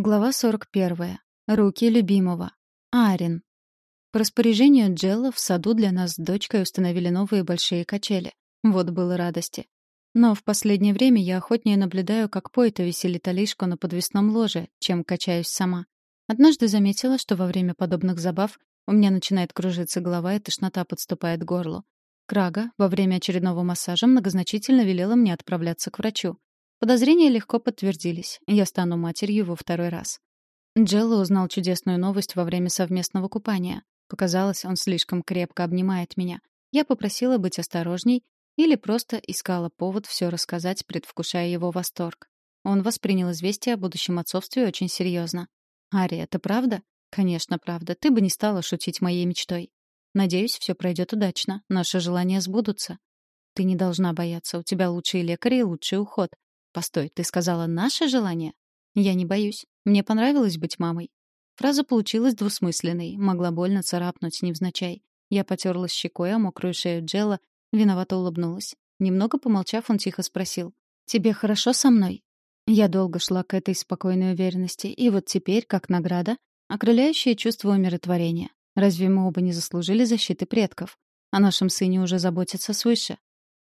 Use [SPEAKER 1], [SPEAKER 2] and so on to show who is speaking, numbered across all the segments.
[SPEAKER 1] Глава 41. Руки любимого. Арин. По распоряжению Джелла в саду для нас с дочкой установили новые большие качели. Вот было радости. Но в последнее время я охотнее наблюдаю, как Пойта веселит Алишку на подвесном ложе, чем качаюсь сама. Однажды заметила, что во время подобных забав у меня начинает кружиться голова и тошнота подступает к горлу. Крага во время очередного массажа многозначительно велела мне отправляться к врачу. Подозрения легко подтвердились. Я стану матерью во второй раз. Джелло узнал чудесную новость во время совместного купания. Показалось, он слишком крепко обнимает меня. Я попросила быть осторожней или просто искала повод все рассказать, предвкушая его восторг. Он воспринял известие о будущем отцовстве очень серьезно. «Ари, это правда?» «Конечно, правда. Ты бы не стала шутить моей мечтой. Надеюсь, все пройдет удачно. Наши желания сбудутся. Ты не должна бояться. У тебя лучшие лекари и лучший уход. Постой, ты сказала «наше желание»? Я не боюсь. Мне понравилось быть мамой. Фраза получилась двусмысленной, могла больно царапнуть невзначай. Я потерлась щекой о мокрую шею Джелла, виновато улыбнулась. Немного помолчав, он тихо спросил. «Тебе хорошо со мной?» Я долго шла к этой спокойной уверенности, и вот теперь, как награда, окрыляющее чувство умиротворения. Разве мы оба не заслужили защиты предков? О нашем сыне уже заботятся свыше.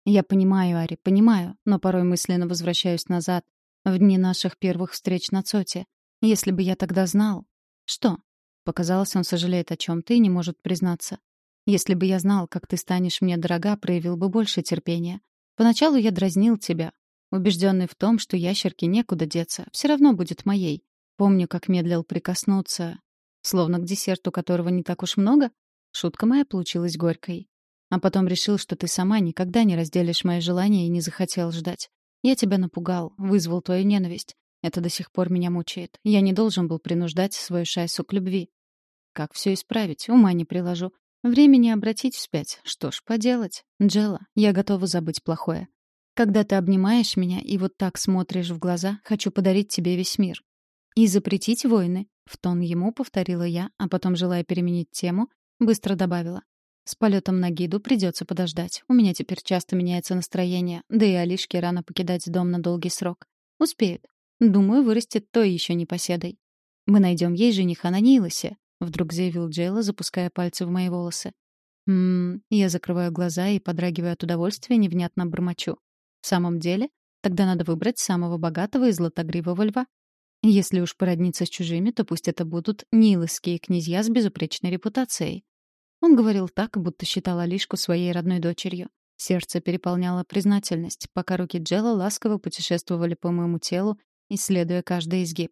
[SPEAKER 1] Я понимаю, Ари, понимаю, но порой мысленно возвращаюсь назад, в дни наших первых встреч на Цоте. Если бы я тогда знал... Что? Показалось, он сожалеет о чем-то и не может признаться. Если бы я знал, как ты станешь мне дорога, проявил бы больше терпения. Поначалу я дразнил тебя, убежденный в том, что ящерке некуда деться, все равно будет моей. Помню, как медлил прикоснуться, словно к десерту которого не так уж много. Шутка моя получилась горькой. А потом решил, что ты сама никогда не разделишь мои желания и не захотел ждать. Я тебя напугал, вызвал твою ненависть. Это до сих пор меня мучает. Я не должен был принуждать свою шайсу к любви. Как все исправить? Ума не приложу. Времени обратить вспять. Что ж, поделать. Джела, я готова забыть плохое. Когда ты обнимаешь меня и вот так смотришь в глаза, хочу подарить тебе весь мир. И запретить войны. В тон ему повторила я, а потом, желая переменить тему, быстро добавила. С полетом на гиду придется подождать. У меня теперь часто меняется настроение, да и Алишке рано покидать дом на долгий срок. Успеет. Думаю, вырастет то еще непоседой. Мы найдем ей жениха на Нилосе, вдруг заявил Джейла, запуская пальцы в мои волосы. Мм, я закрываю глаза и подрагиваю от удовольствия, невнятно бормочу. В самом деле, тогда надо выбрать самого богатого и златогривого льва. Если уж породниться с чужими, то пусть это будут нилосские князья с безупречной репутацией. Он говорил так, будто считал Алишку своей родной дочерью. Сердце переполняло признательность, пока руки Джела ласково путешествовали по моему телу, исследуя каждый изгиб.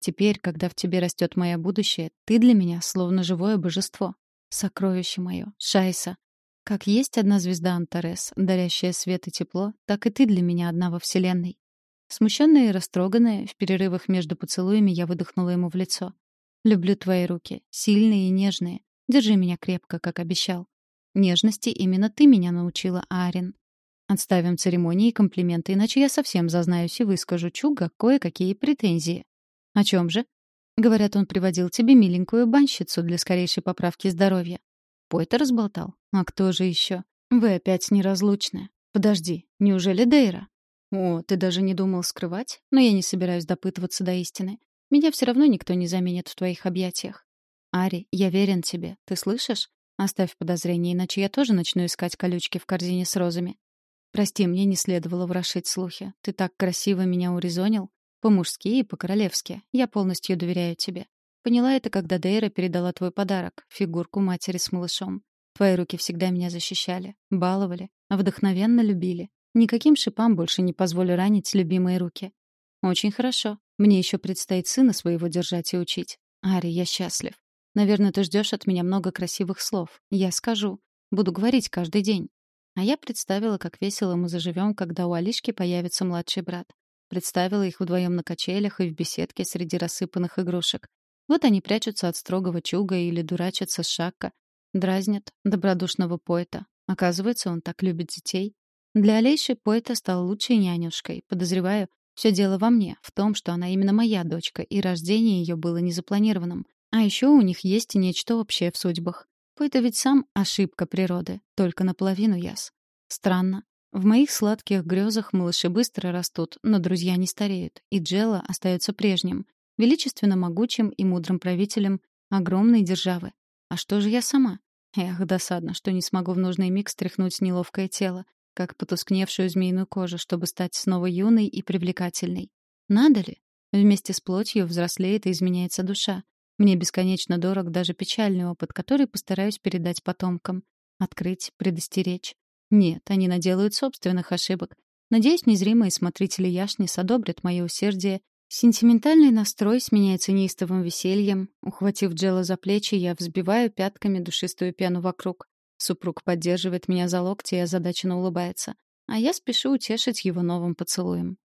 [SPEAKER 1] Теперь, когда в тебе растет мое будущее, ты для меня словно живое божество. Сокровище мое, Шайса. Как есть одна звезда Антарес, дарящая свет и тепло, так и ты для меня одна во Вселенной. Смущенная и растроганная, в перерывах между поцелуями я выдохнула ему в лицо. «Люблю твои руки, сильные и нежные, Держи меня крепко, как обещал. Нежности именно ты меня научила, Арин. Отставим церемонии и комплименты, иначе я совсем зазнаюсь и выскажу Чуга кое-какие претензии. О чем же? Говорят, он приводил тебе миленькую банщицу для скорейшей поправки здоровья. Пойта разболтал. А кто же еще? Вы опять неразлучны. Подожди, неужели Дейра? О, ты даже не думал скрывать? Но я не собираюсь допытываться до истины. Меня все равно никто не заменит в твоих объятиях. «Ари, я верен тебе. Ты слышишь? Оставь подозрения, иначе я тоже начну искать колючки в корзине с розами. Прости, мне не следовало ворошить слухи. Ты так красиво меня урезонил. По-мужски и по-королевски. Я полностью доверяю тебе. Поняла это, когда Дейра передала твой подарок — фигурку матери с малышом. Твои руки всегда меня защищали, баловали, вдохновенно любили. Никаким шипам больше не позволю ранить любимые руки. Очень хорошо. Мне еще предстоит сына своего держать и учить. Ари, я счастлив. Наверное, ты ждешь от меня много красивых слов. Я скажу. Буду говорить каждый день. А я представила, как весело мы заживем, когда у Алишки появится младший брат. Представила их вдвоем на качелях и в беседке среди рассыпанных игрушек. Вот они прячутся от строгого чуга или дурачатся с шакка. Дразнят добродушного поэта. Оказывается, он так любит детей. Для Алейши поэта стал лучшей нянюшкой. Подозреваю, все дело во мне, в том, что она именно моя дочка, и рождение ее было незапланированным. А еще у них есть нечто общее в судьбах. Пойта ведь сам ошибка природы, только наполовину яс. Странно. В моих сладких грезах малыши быстро растут, но друзья не стареют, и Джелла остается прежним. величественно могучим и мудрым правителем огромной державы. А что же я сама? Эх, досадно, что не смогу в нужный миг стряхнуть неловкое тело, как потускневшую змеиную кожу, чтобы стать снова юной и привлекательной. Надо ли? Вместе с плотью взрослеет и изменяется душа. Мне бесконечно дорог даже печальный опыт, который постараюсь передать потомкам. Открыть, предостеречь. Нет, они наделают собственных ошибок. Надеюсь, незримые смотрители Яшнис одобрят мое усердие. Сентиментальный настрой сменяется неистовым весельем. Ухватив Джела за плечи, я взбиваю пятками душистую пену вокруг. Супруг поддерживает меня за локти и озадаченно улыбается. А я спешу утешить его новым поцелуем.